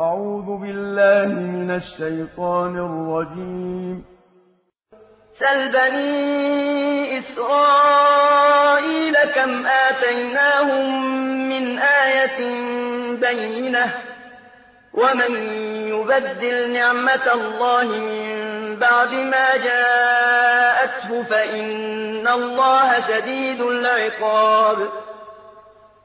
أعوذ بالله من الشيطان الرجيم. سل بني إسرائيل كم آتيناهم من آية بينة؟ ومن يبدل نعمة الله من بعد ما جاءته فإن الله شديد العقاب.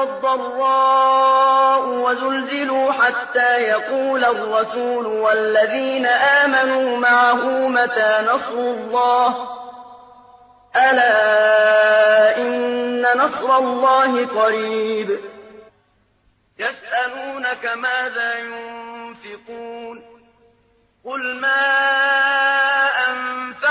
والضراء وزلزلوا حتى يقول الرسول والذين آمنوا معه متى نصر الله؟ ألا إن نصر الله قريب. يسألونك ماذا ينفقون؟ قل ما